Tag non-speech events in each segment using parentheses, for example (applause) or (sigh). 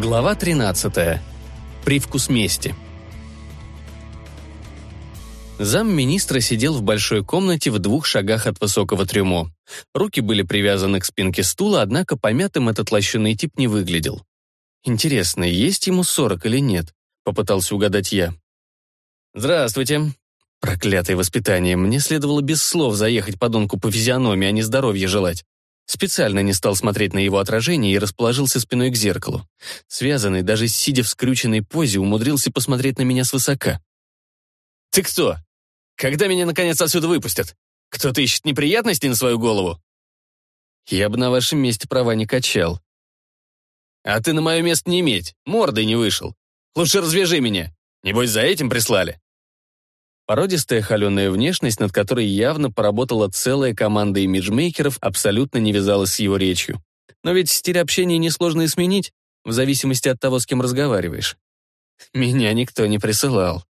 Глава 13. Привкус мести. Замминистра сидел в большой комнате в двух шагах от высокого трюмо. Руки были привязаны к спинке стула, однако помятым этот лощеный тип не выглядел. Интересно, есть ему сорок или нет? Попытался угадать я. «Здравствуйте». Проклятое воспитание. Мне следовало без слов заехать подонку по физиономии, а не здоровье желать. Специально не стал смотреть на его отражение и расположился спиной к зеркалу. Связанный, даже сидя в скрюченной позе, умудрился посмотреть на меня свысока. «Ты кто? Когда меня, наконец, отсюда выпустят? Кто-то ищет неприятности на свою голову?» «Я бы на вашем месте права не качал». «А ты на мое место не иметь, мордой не вышел. Лучше развяжи меня. Небось, за этим прислали?» Породистая холеная внешность, над которой явно поработала целая команда имиджмейкеров, абсолютно не вязалась с его речью. Но ведь стиль общения несложно и сменить, в зависимости от того, с кем разговариваешь. Меня никто не присылал.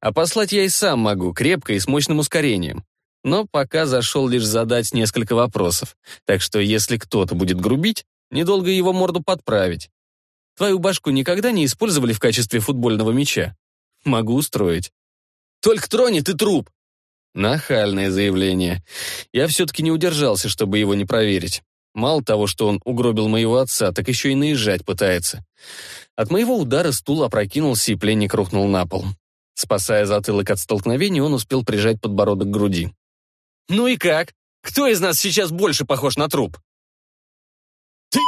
А послать я и сам могу, крепко и с мощным ускорением. Но пока зашел лишь задать несколько вопросов. Так что если кто-то будет грубить, недолго его морду подправить. Твою башку никогда не использовали в качестве футбольного мяча? Могу устроить. Только тронет и труп!» Нахальное заявление. Я все-таки не удержался, чтобы его не проверить. Мало того, что он угробил моего отца, так еще и наезжать пытается. От моего удара стул опрокинулся, и пленник рухнул на пол. Спасая затылок от столкновения, он успел прижать подбородок к груди. «Ну и как? Кто из нас сейчас больше похож на труп?» «Ты...»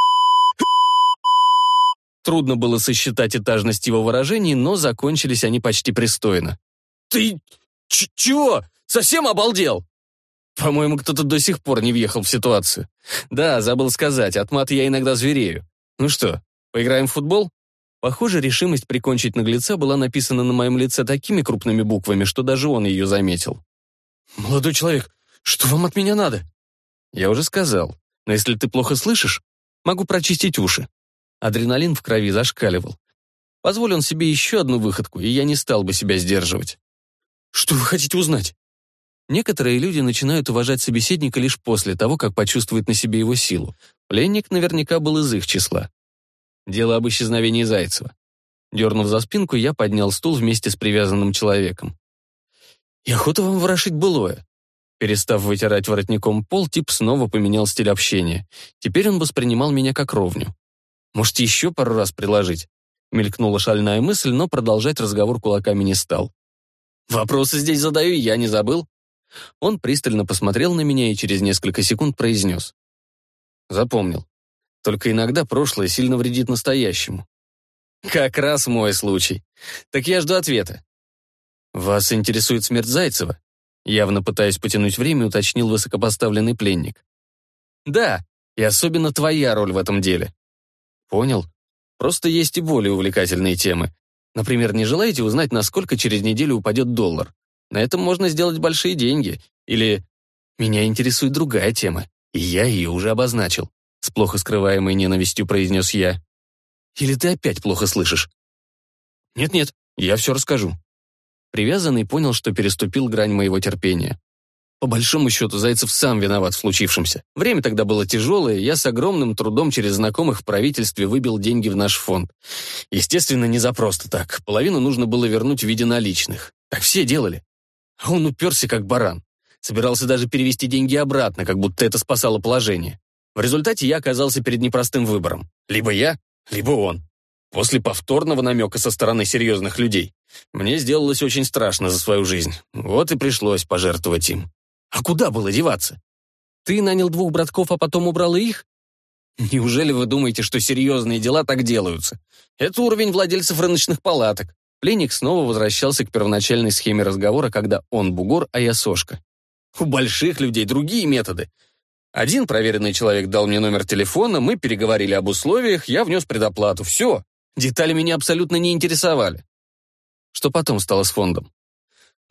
Трудно было сосчитать этажность его выражений, но закончились они почти пристойно. «Ты ч чего? Совсем обалдел?» По-моему, кто-то до сих пор не въехал в ситуацию. Да, забыл сказать, от мат я иногда зверею. Ну что, поиграем в футбол? Похоже, решимость прикончить наглеца была написана на моем лице такими крупными буквами, что даже он ее заметил. «Молодой человек, что вам от меня надо?» Я уже сказал, но если ты плохо слышишь, могу прочистить уши. Адреналин в крови зашкаливал. Позволь он себе еще одну выходку, и я не стал бы себя сдерживать. Что вы хотите узнать? Некоторые люди начинают уважать собеседника лишь после того, как почувствуют на себе его силу. Пленник наверняка был из их числа. Дело об исчезновении Зайцева. Дернув за спинку, я поднял стул вместе с привязанным человеком. «И охота вам ворошить былое». Перестав вытирать воротником пол, тип снова поменял стиль общения. Теперь он воспринимал меня как ровню. «Может, еще пару раз приложить?» Мелькнула шальная мысль, но продолжать разговор кулаками не стал. Вопросы здесь задаю, я не забыл. Он пристально посмотрел на меня и через несколько секунд произнес. Запомнил. Только иногда прошлое сильно вредит настоящему. Как раз мой случай. Так я жду ответа. Вас интересует смерть Зайцева? Явно пытаясь потянуть время, уточнил высокопоставленный пленник. Да, и особенно твоя роль в этом деле. Понял. Просто есть и более увлекательные темы. Например, не желаете узнать, насколько через неделю упадет доллар? На этом можно сделать большие деньги. Или «Меня интересует другая тема, и я ее уже обозначил», с плохо скрываемой ненавистью произнес я. «Или ты опять плохо слышишь?» «Нет-нет, я все расскажу». Привязанный понял, что переступил грань моего терпения. По большому счету, Зайцев сам виноват в случившемся. Время тогда было тяжелое, я с огромным трудом через знакомых в правительстве выбил деньги в наш фонд. Естественно, не за просто так. Половину нужно было вернуть в виде наличных. Так все делали. А он уперся как баран. Собирался даже перевести деньги обратно, как будто это спасало положение. В результате я оказался перед непростым выбором. Либо я, либо он. После повторного намека со стороны серьезных людей. Мне сделалось очень страшно за свою жизнь. Вот и пришлось пожертвовать им. А куда было деваться? Ты нанял двух братков, а потом убрал их? Неужели вы думаете, что серьезные дела так делаются? Это уровень владельцев рыночных палаток. Пленник снова возвращался к первоначальной схеме разговора, когда он бугор, а я сошка. У больших людей другие методы. Один проверенный человек дал мне номер телефона, мы переговорили об условиях, я внес предоплату. Все. Детали меня абсолютно не интересовали. Что потом стало с фондом?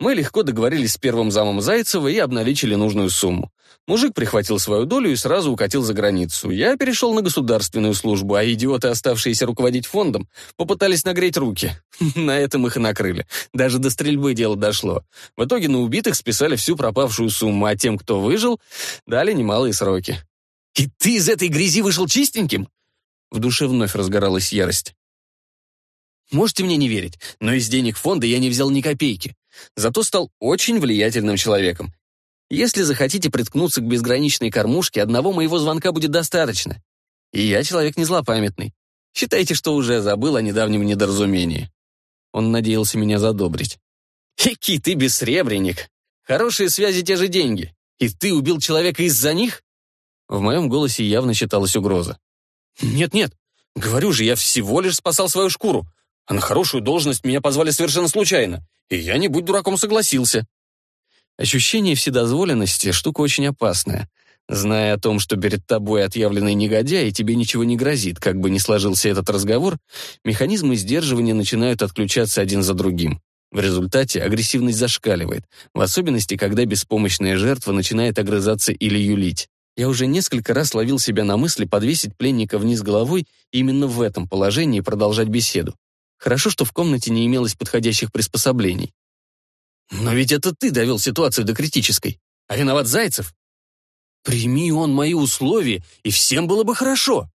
Мы легко договорились с первым замом Зайцева и обналичили нужную сумму. Мужик прихватил свою долю и сразу укатил за границу. Я перешел на государственную службу, а идиоты, оставшиеся руководить фондом, попытались нагреть руки. (laughs) На этом их и накрыли. Даже до стрельбы дело дошло. В итоге на убитых списали всю пропавшую сумму, а тем, кто выжил, дали немалые сроки. «И ты из этой грязи вышел чистеньким?» В душе вновь разгоралась ярость. Можете мне не верить, но из денег фонда я не взял ни копейки. Зато стал очень влиятельным человеком. Если захотите приткнуться к безграничной кормушке, одного моего звонка будет достаточно. И я человек не злопамятный. Считайте, что уже забыл о недавнем недоразумении. Он надеялся меня задобрить. Хики, ты бессребренник. Хорошие связи — те же деньги. И ты убил человека из-за них? В моем голосе явно читалась угроза. Нет-нет, говорю же, я всего лишь спасал свою шкуру. А на хорошую должность меня позвали совершенно случайно. И я, не будь дураком, согласился. Ощущение вседозволенности — штука очень опасная. Зная о том, что перед тобой отъявленный негодяй, и тебе ничего не грозит, как бы ни сложился этот разговор, механизмы сдерживания начинают отключаться один за другим. В результате агрессивность зашкаливает, в особенности, когда беспомощная жертва начинает огрызаться или юлить. Я уже несколько раз ловил себя на мысли подвесить пленника вниз головой именно в этом положении продолжать беседу. Хорошо, что в комнате не имелось подходящих приспособлений. Но ведь это ты довел ситуацию до критической. А виноват Зайцев? Прими он мои условия, и всем было бы хорошо.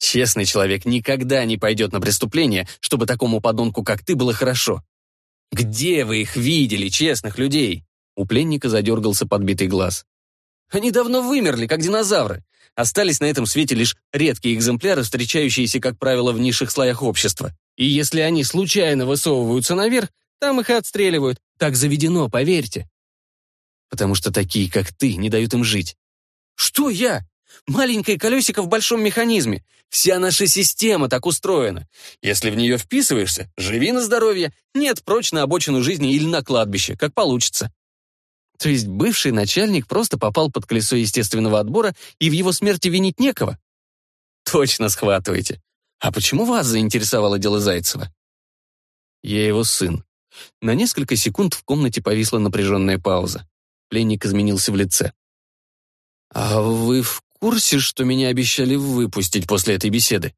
Честный человек никогда не пойдет на преступление, чтобы такому подонку, как ты, было хорошо. Где вы их видели, честных людей? У пленника задергался подбитый глаз. Они давно вымерли, как динозавры. Остались на этом свете лишь редкие экземпляры, встречающиеся, как правило, в низших слоях общества. И если они случайно высовываются наверх, там их отстреливают. Так заведено, поверьте. Потому что такие, как ты, не дают им жить. Что я? Маленькое колесико в большом механизме. Вся наша система так устроена. Если в нее вписываешься, живи на здоровье. Нет, прочь на обочину жизни или на кладбище, как получится. То есть бывший начальник просто попал под колесо естественного отбора, и в его смерти винить некого? Точно схватываете. А почему вас заинтересовало дело Зайцева? Я его сын. На несколько секунд в комнате повисла напряженная пауза. Пленник изменился в лице. «А вы в курсе, что меня обещали выпустить после этой беседы?»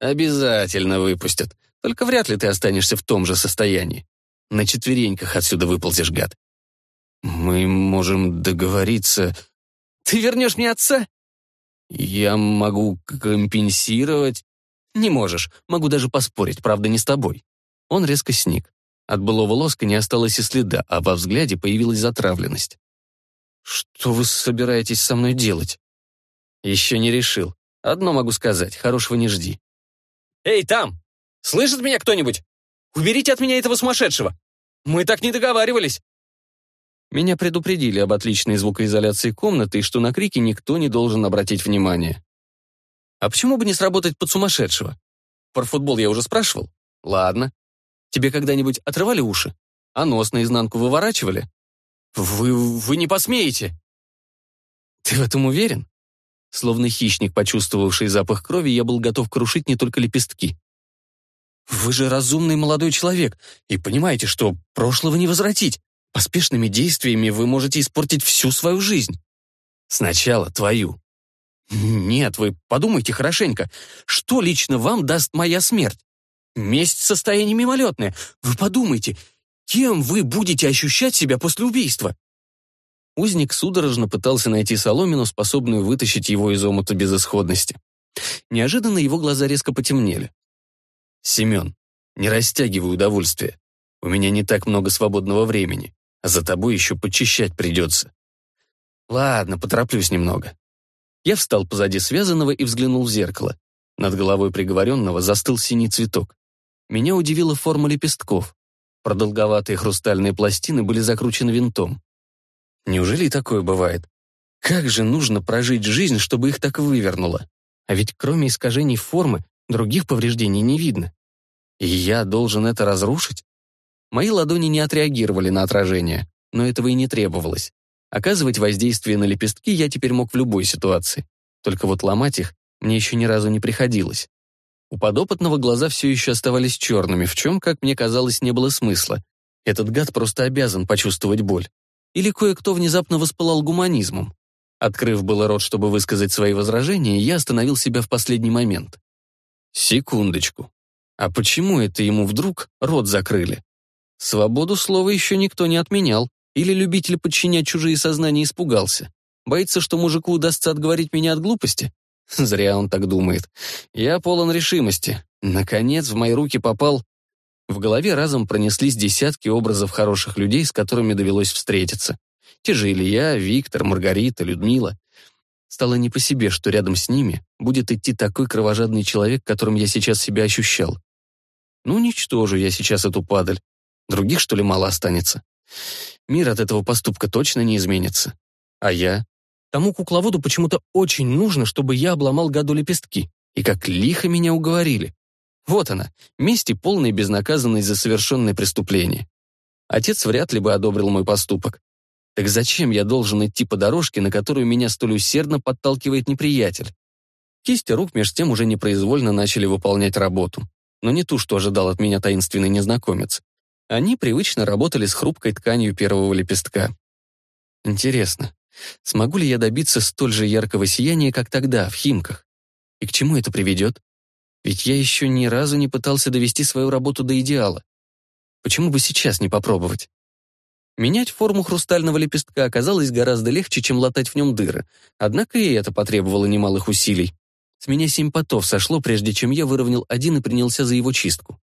«Обязательно выпустят. Только вряд ли ты останешься в том же состоянии. На четвереньках отсюда выползешь, гад». «Мы можем договориться...» «Ты вернешь мне отца?» «Я могу компенсировать...» «Не можешь. Могу даже поспорить, правда, не с тобой». Он резко сник. От былого лоска не осталось и следа, а во взгляде появилась затравленность. «Что вы собираетесь со мной делать?» «Еще не решил. Одно могу сказать, хорошего не жди». «Эй, там! Слышит меня кто-нибудь? Уберите от меня этого сумасшедшего! Мы так не договаривались!» Меня предупредили об отличной звукоизоляции комнаты и что на крики никто не должен обратить внимание. А почему бы не сработать под сумасшедшего? Про футбол я уже спрашивал? Ладно. Тебе когда-нибудь отрывали уши? А нос наизнанку выворачивали? Вы... вы не посмеете!» «Ты в этом уверен?» Словно хищник, почувствовавший запах крови, я был готов крушить не только лепестки. «Вы же разумный молодой человек и понимаете, что прошлого не возвратить. Поспешными действиями вы можете испортить всю свою жизнь. Сначала твою. Нет, вы подумайте хорошенько, что лично вам даст моя смерть? Месть — состояние мимолетное. Вы подумайте, Кем вы будете ощущать себя после убийства?» Узник судорожно пытался найти соломину, способную вытащить его из омута безысходности. Неожиданно его глаза резко потемнели. «Семен, не растягивай удовольствие. У меня не так много свободного времени, а за тобой еще почищать придется». «Ладно, потороплюсь немного». Я встал позади связанного и взглянул в зеркало. Над головой приговоренного застыл синий цветок. Меня удивила форма лепестков. Продолговатые хрустальные пластины были закручены винтом. Неужели такое бывает? Как же нужно прожить жизнь, чтобы их так вывернуло? А ведь кроме искажений формы, других повреждений не видно. И я должен это разрушить? Мои ладони не отреагировали на отражение, но этого и не требовалось. Оказывать воздействие на лепестки я теперь мог в любой ситуации. Только вот ломать их мне еще ни разу не приходилось. У подопытного глаза все еще оставались черными, в чем, как мне казалось, не было смысла. Этот гад просто обязан почувствовать боль. Или кое-кто внезапно воспылал гуманизмом. Открыв было рот, чтобы высказать свои возражения, я остановил себя в последний момент. Секундочку. А почему это ему вдруг рот закрыли? Свободу слова еще никто не отменял. Или любитель подчинять чужие сознания испугался. Боится, что мужику удастся отговорить меня от глупости? (laughs) Зря он так думает. Я полон решимости. Наконец в мои руки попал В голове разом пронеслись десятки образов хороших людей, с которыми довелось встретиться. Те же Илья, Виктор, Маргарита, Людмила. Стало не по себе, что рядом с ними будет идти такой кровожадный человек, которым я сейчас себя ощущал. Ну, уничтожу я сейчас эту падаль. Других, что ли, мало останется? Мир от этого поступка точно не изменится. А я? Тому кукловоду почему-то очень нужно, чтобы я обломал гаду лепестки. И как лихо меня уговорили. Вот она, месть и полная безнаказанность за совершенное преступление. Отец вряд ли бы одобрил мой поступок. Так зачем я должен идти по дорожке, на которую меня столь усердно подталкивает неприятель? Кисти рук меж тем уже непроизвольно начали выполнять работу. Но не ту, что ожидал от меня таинственный незнакомец. Они привычно работали с хрупкой тканью первого лепестка. Интересно, смогу ли я добиться столь же яркого сияния, как тогда, в Химках? И к чему это приведет? Ведь я еще ни разу не пытался довести свою работу до идеала. Почему бы сейчас не попробовать? Менять форму хрустального лепестка оказалось гораздо легче, чем латать в нем дыры, однако и это потребовало немалых усилий. С меня семь потов сошло, прежде чем я выровнял один и принялся за его чистку.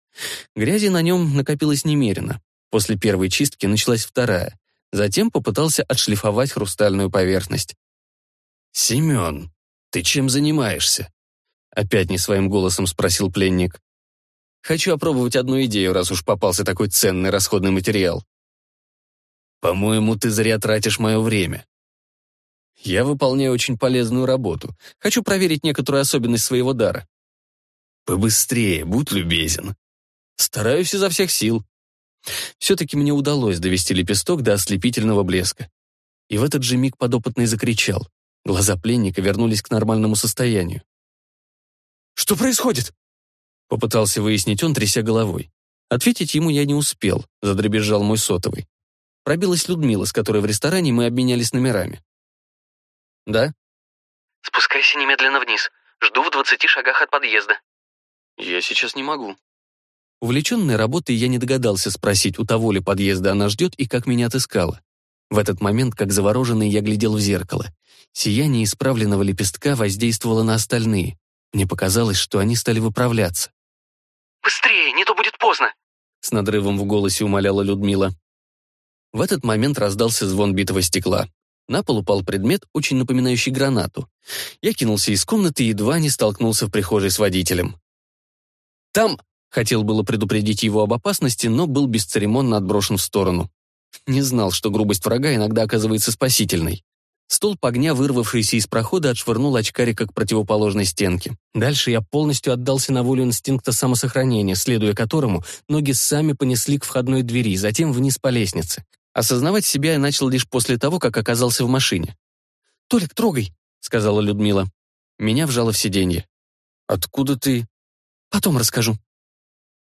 Грязи на нем накопилось немерено. После первой чистки началась вторая. Затем попытался отшлифовать хрустальную поверхность. «Семен, ты чем занимаешься?» Опять не своим голосом спросил пленник. «Хочу опробовать одну идею, раз уж попался такой ценный расходный материал». «По-моему, ты зря тратишь мое время». «Я выполняю очень полезную работу. Хочу проверить некоторую особенность своего дара». «Побыстрее, будь любезен». «Стараюсь изо всех сил». Все-таки мне удалось довести лепесток до ослепительного блеска. И в этот же миг подопытный закричал. Глаза пленника вернулись к нормальному состоянию. Что происходит?» Попытался выяснить он, тряся головой. Ответить ему я не успел, задребезжал мой сотовый. Пробилась Людмила, с которой в ресторане мы обменялись номерами. «Да?» «Спускайся немедленно вниз. Жду в двадцати шагах от подъезда». «Я сейчас не могу». Увлеченной работой я не догадался спросить, у того ли подъезда она ждет и как меня отыскала. В этот момент, как завороженный, я глядел в зеркало. Сияние исправленного лепестка воздействовало на остальные. Мне показалось, что они стали выправляться. «Быстрее, не то будет поздно!» С надрывом в голосе умоляла Людмила. В этот момент раздался звон битого стекла. На пол упал предмет, очень напоминающий гранату. Я кинулся из комнаты и едва не столкнулся в прихожей с водителем. «Там...» — хотел было предупредить его об опасности, но был бесцеремонно отброшен в сторону. Не знал, что грубость врага иногда оказывается спасительной. Столб огня, вырвавшийся из прохода, отшвырнул очкарика к противоположной стенке. Дальше я полностью отдался на волю инстинкта самосохранения, следуя которому ноги сами понесли к входной двери, затем вниз по лестнице. Осознавать себя я начал лишь после того, как оказался в машине. «Толик, трогай», — сказала Людмила. Меня вжало в сиденье. «Откуда ты?» «Потом расскажу».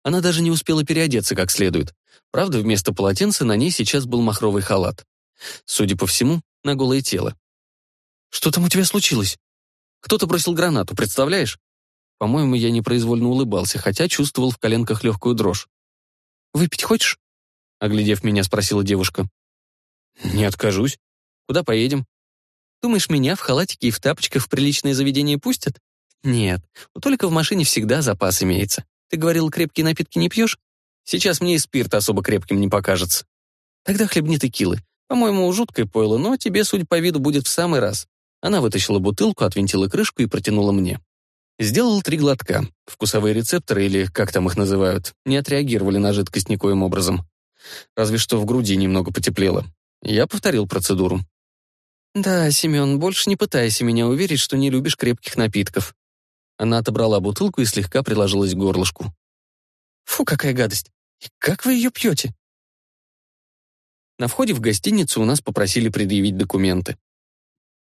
Она даже не успела переодеться как следует. Правда, вместо полотенца на ней сейчас был махровый халат. Судя по всему, на голое тело. «Что там у тебя случилось?» «Кто-то бросил гранату, представляешь?» По-моему, я непроизвольно улыбался, хотя чувствовал в коленках легкую дрожь. «Выпить хочешь?» Оглядев меня, спросила девушка. «Не откажусь. Куда поедем?» «Думаешь, меня в халатике и в тапочках в приличное заведение пустят?» «Нет, у Толика в машине всегда запас имеется. Ты говорил, крепкие напитки не пьешь? Сейчас мне и спирт особо крепким не покажется. Тогда хлебни текилы. По-моему, жуткое пойло, но тебе, судя по виду, будет в самый раз. Она вытащила бутылку, отвинтила крышку и протянула мне. Сделал три глотка. Вкусовые рецепторы, или как там их называют, не отреагировали на жидкость никоим образом. Разве что в груди немного потеплело. Я повторил процедуру. «Да, Семен, больше не пытайся меня уверить, что не любишь крепких напитков». Она отобрала бутылку и слегка приложилась к горлышку. «Фу, какая гадость! И как вы ее пьете?» На входе в гостиницу у нас попросили предъявить документы.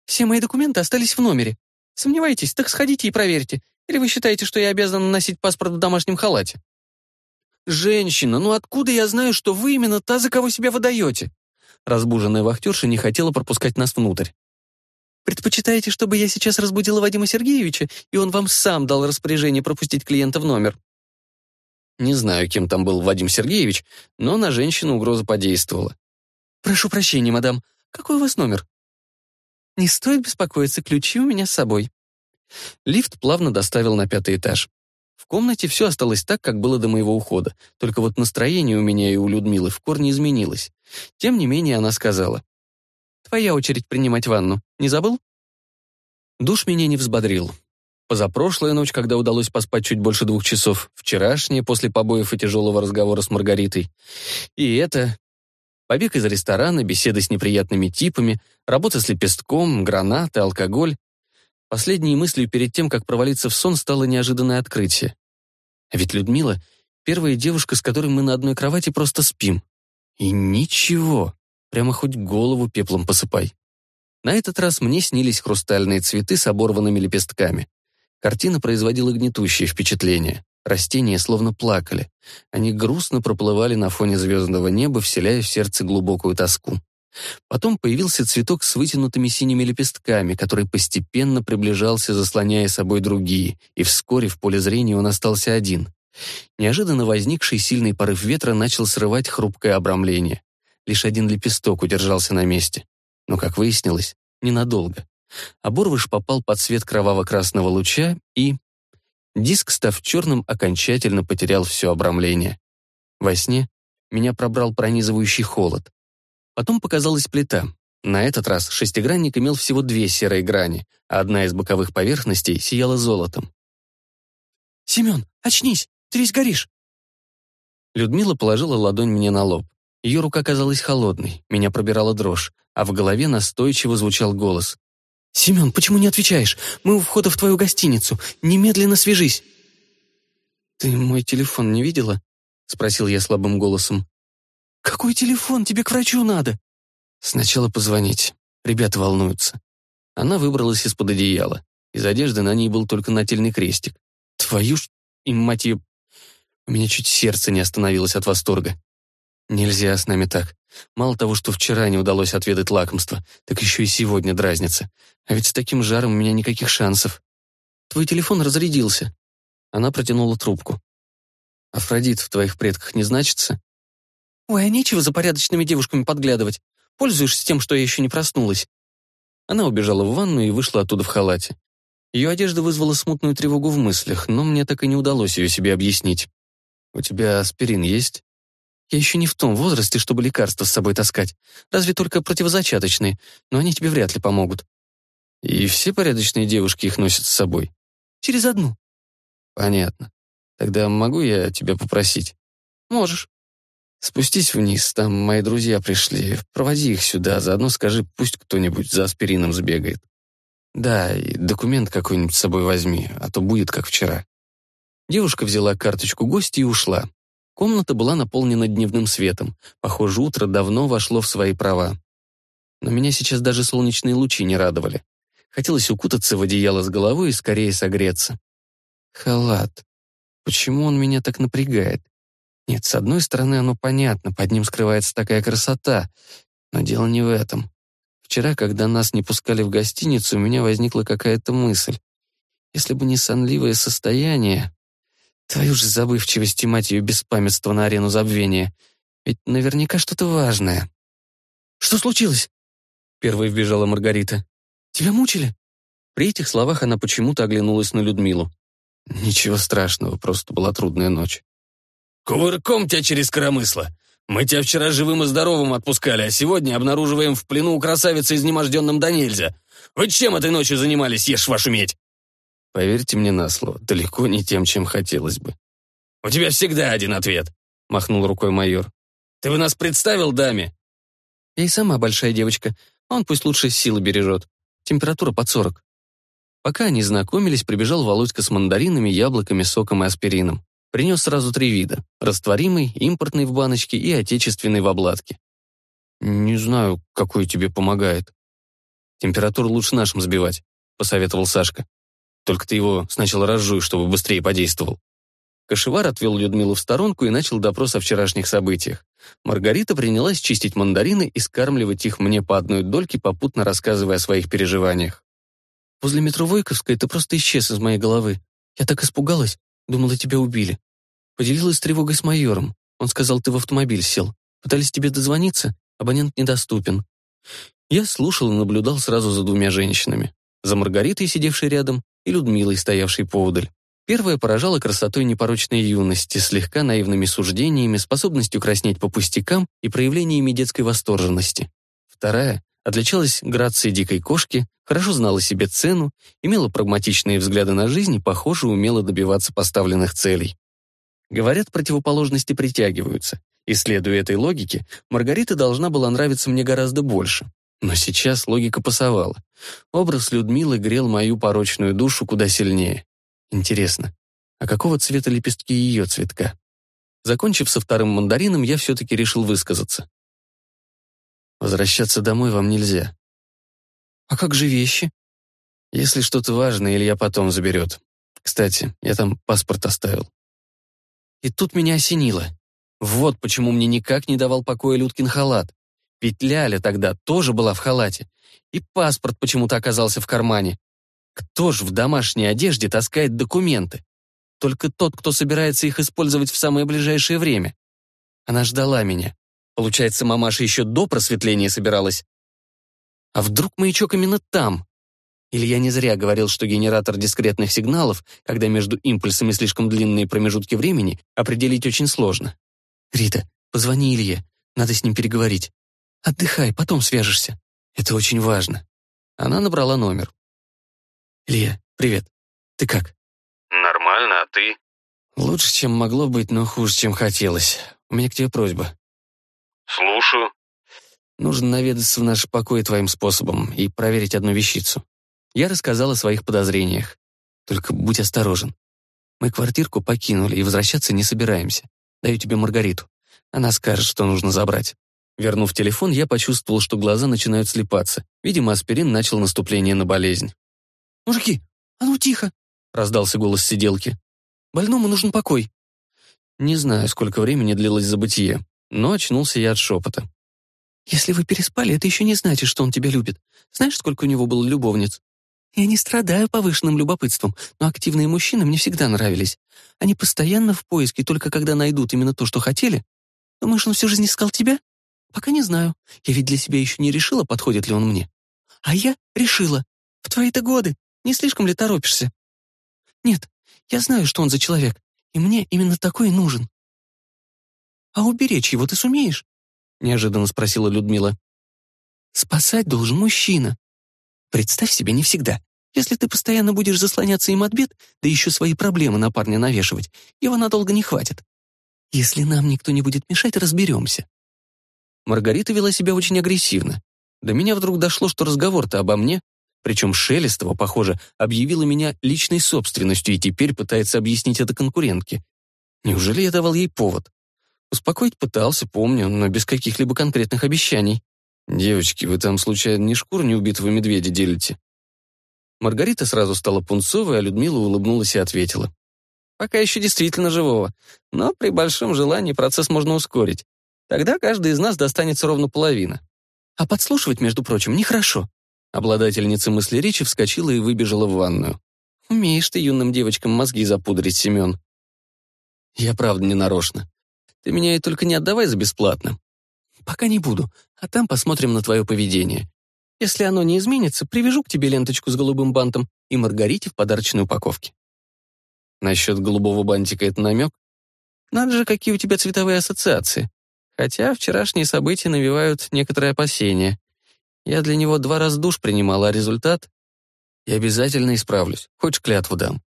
«Все мои документы остались в номере. Сомневаетесь, так сходите и проверьте. Или вы считаете, что я обязан носить паспорт в домашнем халате?» «Женщина, ну откуда я знаю, что вы именно та, за кого себя выдаете?» Разбуженная вахтерша не хотела пропускать нас внутрь. «Предпочитаете, чтобы я сейчас разбудила Вадима Сергеевича, и он вам сам дал распоряжение пропустить клиента в номер?» Не знаю, кем там был Вадим Сергеевич, но на женщину угроза подействовала. «Прошу прощения, мадам. Какой у вас номер?» «Не стоит беспокоиться, ключи у меня с собой». Лифт плавно доставил на пятый этаж. В комнате все осталось так, как было до моего ухода, только вот настроение у меня и у Людмилы в корне изменилось. Тем не менее она сказала. «Твоя очередь принимать ванну. Не забыл?» Душ меня не взбодрил. Позапрошлая ночь, когда удалось поспать чуть больше двух часов, вчерашняя, после побоев и тяжелого разговора с Маргаритой. И это... Побег из ресторана, беседы с неприятными типами, работа с лепестком, гранаты, алкоголь. Последней мыслью перед тем, как провалиться в сон, стало неожиданное открытие. Ведь Людмила — первая девушка, с которой мы на одной кровати просто спим. И ничего, прямо хоть голову пеплом посыпай. На этот раз мне снились хрустальные цветы с оборванными лепестками. Картина производила гнетущее впечатление. Растения словно плакали. Они грустно проплывали на фоне звездного неба, вселяя в сердце глубокую тоску. Потом появился цветок с вытянутыми синими лепестками, который постепенно приближался, заслоняя собой другие, и вскоре в поле зрения он остался один. Неожиданно возникший сильный порыв ветра начал срывать хрупкое обрамление. Лишь один лепесток удержался на месте. Но, как выяснилось, ненадолго. Оборвыш попал под свет кроваво-красного луча и... Диск, став черным, окончательно потерял все обрамление. Во сне меня пробрал пронизывающий холод. Потом показалась плита. На этот раз шестигранник имел всего две серые грани, а одна из боковых поверхностей сияла золотом. «Семен, очнись! Ты весь горишь!» Людмила положила ладонь мне на лоб. Ее рука казалась холодной, меня пробирала дрожь, а в голове настойчиво звучал голос. «Семен, почему не отвечаешь? Мы у входа в твою гостиницу. Немедленно свяжись!» «Ты мой телефон не видела?» — спросил я слабым голосом. «Какой телефон? Тебе к врачу надо!» «Сначала позвонить. Ребята волнуются». Она выбралась из-под одеяла. Из одежды на ней был только нательный крестик. «Твою ж... и мать ее...» У меня чуть сердце не остановилось от восторга. Нельзя с нами так. Мало того, что вчера не удалось отведать лакомство, так еще и сегодня дразнится. А ведь с таким жаром у меня никаких шансов. Твой телефон разрядился. Она протянула трубку. Афродит в твоих предках не значится? Ой, а нечего за порядочными девушками подглядывать. Пользуешься тем, что я еще не проснулась. Она убежала в ванну и вышла оттуда в халате. Ее одежда вызвала смутную тревогу в мыслях, но мне так и не удалось ее себе объяснить. «У тебя аспирин есть?» Я еще не в том возрасте, чтобы лекарства с собой таскать. Разве только противозачаточные, но они тебе вряд ли помогут. И все порядочные девушки их носят с собой? Через одну. Понятно. Тогда могу я тебя попросить? Можешь. Спустись вниз, там мои друзья пришли. Проводи их сюда, заодно скажи, пусть кто-нибудь за аспирином сбегает. Да, и документ какой-нибудь с собой возьми, а то будет как вчера. Девушка взяла карточку гостя и ушла. Комната была наполнена дневным светом. Похоже, утро давно вошло в свои права. Но меня сейчас даже солнечные лучи не радовали. Хотелось укутаться в одеяло с головой и скорее согреться. Халат. Почему он меня так напрягает? Нет, с одной стороны, оно понятно, под ним скрывается такая красота. Но дело не в этом. Вчера, когда нас не пускали в гостиницу, у меня возникла какая-то мысль. Если бы не сонливое состояние... Твою же забывчивость и мать ее беспамятство на арену забвения. Ведь наверняка что-то важное. «Что случилось?» Первой вбежала Маргарита. «Тебя мучили?» При этих словах она почему-то оглянулась на Людмилу. «Ничего страшного, просто была трудная ночь». «Кувырком тебя через коромысло! Мы тебя вчера живым и здоровым отпускали, а сегодня обнаруживаем в плену у красавицы изнеможденным до нельзя. Вы чем этой ночью занимались, ешь вашу медь?» Поверьте мне на слово, далеко не тем, чем хотелось бы. «У тебя всегда один ответ», — махнул рукой майор. «Ты бы нас представил даме?» «Я и сама большая девочка, он пусть лучше силы бережет. Температура под сорок». Пока они знакомились, прибежал Володька с мандаринами, яблоками, соком и аспирином. Принес сразу три вида – растворимый, импортный в баночке и отечественный в обладке. «Не знаю, какой тебе помогает». «Температуру лучше нашим сбивать», – посоветовал Сашка. Только ты его сначала разжуй, чтобы быстрее подействовал». Кашевар отвел Людмилу в сторонку и начал допрос о вчерашних событиях. Маргарита принялась чистить мандарины и скармливать их мне по одной дольке, попутно рассказывая о своих переживаниях. «Возле метро Войковской ты просто исчез из моей головы. Я так испугалась, думала, тебя убили. Поделилась тревогой с майором. Он сказал, ты в автомобиль сел. Пытались тебе дозвониться, абонент недоступен. Я слушал и наблюдал сразу за двумя женщинами. За Маргаритой, сидевшей рядом, и Людмилой, стоявшей поодаль. Первая поражала красотой непорочной юности, слегка наивными суждениями, способностью краснеть по пустякам и проявлениями детской восторженности. Вторая отличалась грацией дикой кошки, хорошо знала себе цену, имела прагматичные взгляды на жизнь и, похоже, умела добиваться поставленных целей. Говорят, противоположности притягиваются. И следуя этой логике, Маргарита должна была нравиться мне гораздо больше. Но сейчас логика пасовала. Образ Людмилы грел мою порочную душу куда сильнее. Интересно, а какого цвета лепестки ее цветка? Закончив со вторым мандарином, я все-таки решил высказаться. Возвращаться домой вам нельзя. А как же вещи? Если что-то важное, Илья потом заберет. Кстати, я там паспорт оставил. И тут меня осенило. Вот почему мне никак не давал покоя Людкин халат. Ведь тогда тоже была в халате. И паспорт почему-то оказался в кармане. Кто ж в домашней одежде таскает документы? Только тот, кто собирается их использовать в самое ближайшее время. Она ждала меня. Получается, мамаша еще до просветления собиралась. А вдруг маячок именно там? Или я не зря говорил, что генератор дискретных сигналов, когда между импульсами слишком длинные промежутки времени, определить очень сложно. «Рита, позвони Илье, надо с ним переговорить. Отдыхай, потом свяжешься. Это очень важно». Она набрала номер. «Илья, привет. Ты как?» «Нормально, а ты?» «Лучше, чем могло быть, но хуже, чем хотелось. У меня к тебе просьба». «Слушаю». «Нужно наведаться в наш покой твоим способом и проверить одну вещицу. Я рассказал о своих подозрениях. Только будь осторожен. Мы квартирку покинули и возвращаться не собираемся. Даю тебе Маргариту. Она скажет, что нужно забрать. Вернув телефон, я почувствовал, что глаза начинают слепаться. Видимо, аспирин начал наступление на болезнь. «Мужики, а ну тихо!» — раздался голос сиделки. «Больному нужен покой». Не знаю, сколько времени длилось забытие, но очнулся я от шепота. «Если вы переспали, это еще не значит, что он тебя любит. Знаешь, сколько у него было любовниц?» Я не страдаю повышенным любопытством, но активные мужчины мне всегда нравились. Они постоянно в поиске, только когда найдут именно то, что хотели. Думаешь, он всю жизнь искал тебя? Пока не знаю. Я ведь для себя еще не решила, подходит ли он мне. А я решила. В твои-то годы. Не слишком ли торопишься? Нет, я знаю, что он за человек, и мне именно такой нужен. А уберечь его ты сумеешь? Неожиданно спросила Людмила. Спасать должен мужчина. Представь себе, не всегда. Если ты постоянно будешь заслоняться им от бед, да еще свои проблемы на парня навешивать, его надолго не хватит. Если нам никто не будет мешать, разберемся». Маргарита вела себя очень агрессивно. До меня вдруг дошло, что разговор-то обо мне, причем Шелестова, похоже, объявила меня личной собственностью и теперь пытается объяснить это конкурентке. Неужели я давал ей повод? Успокоить пытался, помню, но без каких-либо конкретных обещаний. «Девочки, вы там, случайно, ни шкур не убитого медведя делите?» Маргарита сразу стала пунцовой, а Людмила улыбнулась и ответила. «Пока еще действительно живого, но при большом желании процесс можно ускорить. Тогда каждый из нас достанется ровно половина. А подслушивать, между прочим, нехорошо». Обладательница мысли речи вскочила и выбежала в ванную. «Умеешь ты юным девочкам мозги запудрить, Семен». «Я правда не нарочно. Ты меня и только не отдавай за бесплатно». «Пока не буду, а там посмотрим на твое поведение. Если оно не изменится, привяжу к тебе ленточку с голубым бантом и Маргарите в подарочной упаковке. Насчет голубого бантика это намек? Надо же, какие у тебя цветовые ассоциации. Хотя вчерашние события навевают некоторые опасения. Я для него два раза душ принимал, а результат... Я обязательно исправлюсь, хоть клятву дам.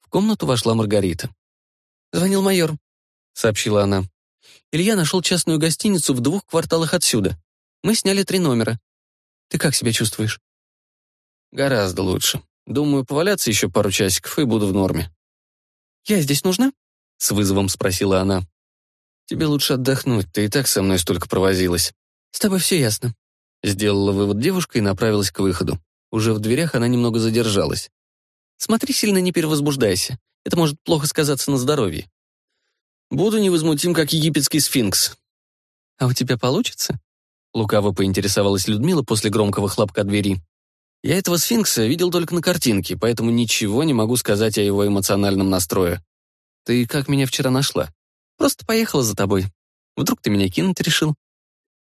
В комнату вошла Маргарита. «Звонил майор», — сообщила она. «Илья нашел частную гостиницу в двух кварталах отсюда. Мы сняли три номера. Ты как себя чувствуешь?» «Гораздо лучше. Думаю, поваляться еще пару часиков и буду в норме». «Я здесь нужна?» — с вызовом спросила она. «Тебе лучше отдохнуть, ты и так со мной столько провозилась». «С тобой все ясно». Сделала вывод девушка и направилась к выходу. Уже в дверях она немного задержалась. «Смотри, сильно не перевозбуждайся. Это может плохо сказаться на здоровье». «Буду невозмутим, как египетский сфинкс». «А у тебя получится?» Лукаво поинтересовалась Людмила после громкого хлопка двери. Я этого сфинкса видел только на картинке, поэтому ничего не могу сказать о его эмоциональном настрое. Ты как меня вчера нашла? Просто поехала за тобой. Вдруг ты меня кинуть решил?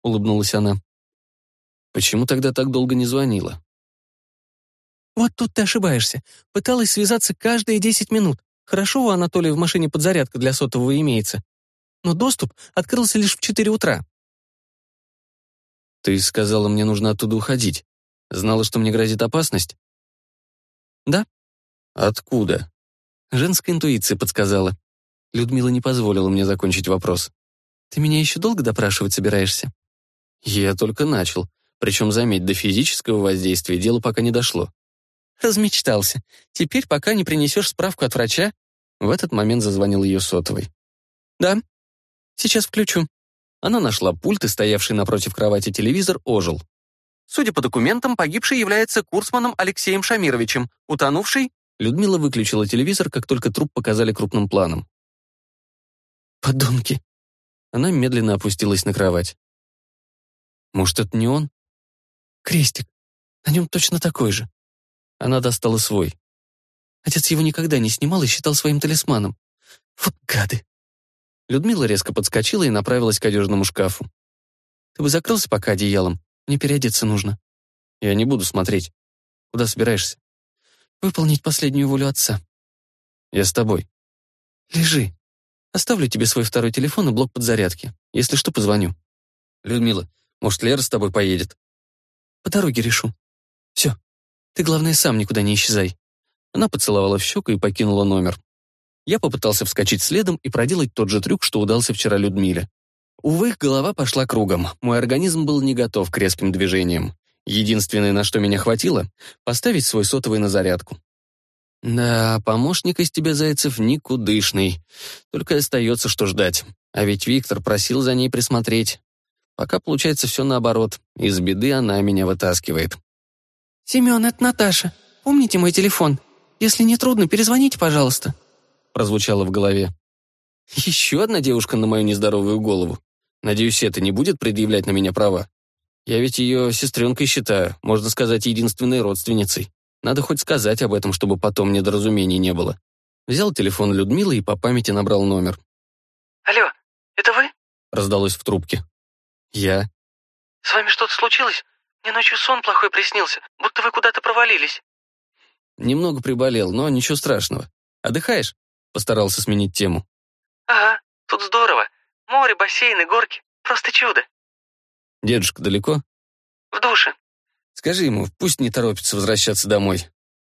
Улыбнулась она. Почему тогда так долго не звонила? Вот тут ты ошибаешься. Пыталась связаться каждые десять минут. Хорошо, у Анатолия в машине подзарядка для сотового имеется. Но доступ открылся лишь в 4 утра. Ты сказала, мне нужно оттуда уходить. Знала, что мне грозит опасность? Да. Откуда? Женская интуиция подсказала. Людмила не позволила мне закончить вопрос. Ты меня еще долго допрашивать собираешься? Я только начал. Причем, заметь, до физического воздействия дело пока не дошло. Размечтался. Теперь, пока не принесешь справку от врача... В этот момент зазвонил ее сотовый. «Да, сейчас включу». Она нашла пульт, и стоявший напротив кровати телевизор ожил. Судя по документам, погибший является Курсманом Алексеем Шамировичем, утонувший... Людмила выключила телевизор, как только труп показали крупным планом. «Подонки!» Она медленно опустилась на кровать. «Может, это не он?» «Крестик. На нем точно такой же». Она достала свой. Отец его никогда не снимал и считал своим талисманом. Вот гады. Людмила резко подскочила и направилась к одежному шкафу. «Ты бы закрылся пока одеялом. Мне переодеться нужно». «Я не буду смотреть. Куда собираешься?» «Выполнить последнюю волю отца». «Я с тобой». «Лежи. Оставлю тебе свой второй телефон и блок подзарядки. Если что, позвоню». «Людмила, может, Лера с тобой поедет?» «По дороге решу. Все. Ты, главное, сам никуда не исчезай». Она поцеловала в щеку и покинула номер. Я попытался вскочить следом и проделать тот же трюк, что удался вчера Людмиле. Увы, голова пошла кругом. Мой организм был не готов к резким движениям. Единственное, на что меня хватило — поставить свой сотовый на зарядку. Да, помощник из тебя, Зайцев, никудышный. Только остается, что ждать. А ведь Виктор просил за ней присмотреть. Пока получается все наоборот. Из беды она меня вытаскивает. «Семен, это Наташа. Помните мой телефон? Если не трудно, перезвоните, пожалуйста», — прозвучало в голове. Еще одна девушка на мою нездоровую голову. Надеюсь, это не будет предъявлять на меня права. Я ведь ее сестренкой считаю, можно сказать, единственной родственницей. Надо хоть сказать об этом, чтобы потом недоразумений не было. Взял телефон Людмилы и по памяти набрал номер. «Алло, это вы?» раздалось в трубке. «Я». «С вами что-то случилось? Мне ночью сон плохой приснился, будто вы куда-то провалились». Немного приболел, но ничего страшного. Отдыхаешь? Постарался сменить тему. Ага, тут здорово. Море, бассейны, горки. Просто чудо. Дедушка далеко? В душе. Скажи ему, пусть не торопится возвращаться домой.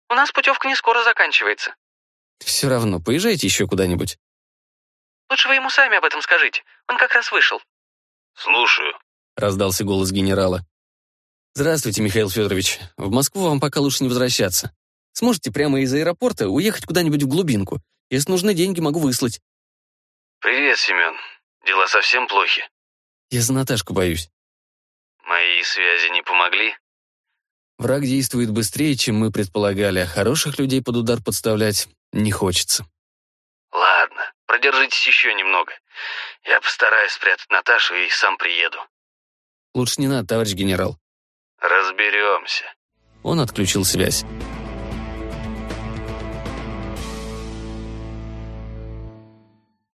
У нас путевка не скоро заканчивается. Все равно, поезжайте еще куда-нибудь. Лучше вы ему сами об этом скажите. Он как раз вышел. Слушаю. Раздался голос генерала. Здравствуйте, Михаил Федорович. В Москву вам пока лучше не возвращаться. Сможете прямо из аэропорта уехать куда-нибудь в глубинку. Если нужны деньги, могу выслать. Привет, Семен. Дела совсем плохи. Я за Наташку боюсь. Мои связи не помогли? Враг действует быстрее, чем мы предполагали, а хороших людей под удар подставлять не хочется. Ладно, продержитесь еще немного. Я постараюсь спрятать Наташу и сам приеду. Лучше не надо, товарищ генерал. Разберемся. Он отключил связь.